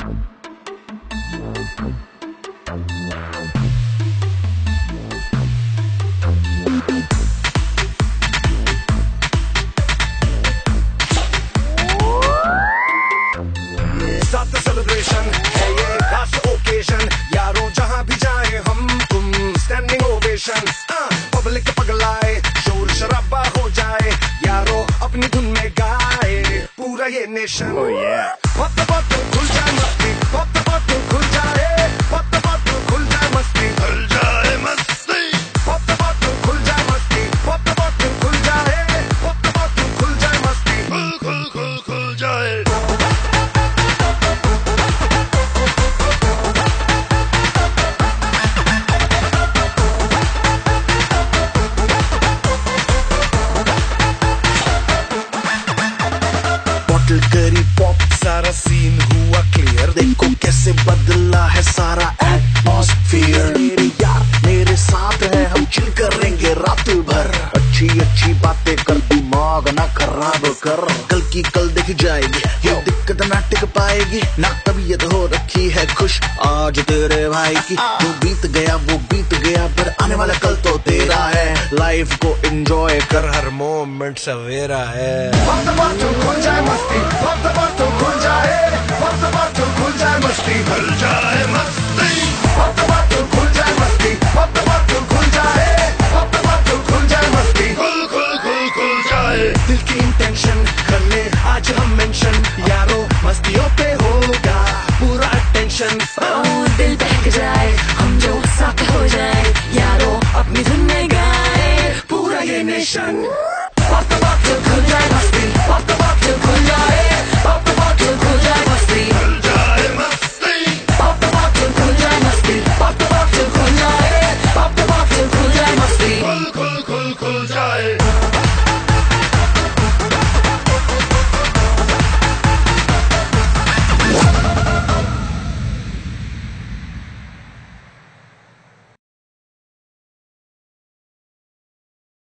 Start the celebration, hey yeah, that's the occasion. Oh yeah. Pop the bottle, cool jam, pop the bottle, cool jam. Bottle करी pop सारा scene हुआ clear देखो कैसे बदला है सारा एटमॉस्फियर मेरे यार, मेरे साथ है, हम चिल करेंगे रात भर अच्छी अच्छी बातें कर, दिमाग ना खराब कर. कल की कल दिख जाएगी, ये दिक्कत ना टिक पाएगी. ना रखी है खुश आज तेरे भाई की। जो बीत गया वो बीत गया पर आने वाला कल तो तेरा है। लाइफ को एंजॉय कर हर मोमेंट सवेरा है। वक्त वक्त खो जाए मस्ती वक्त दिल बहक जाए हम जो साथ हो जाए यारो अपनी धुन में पूरा ये नेशन वक्त वक्त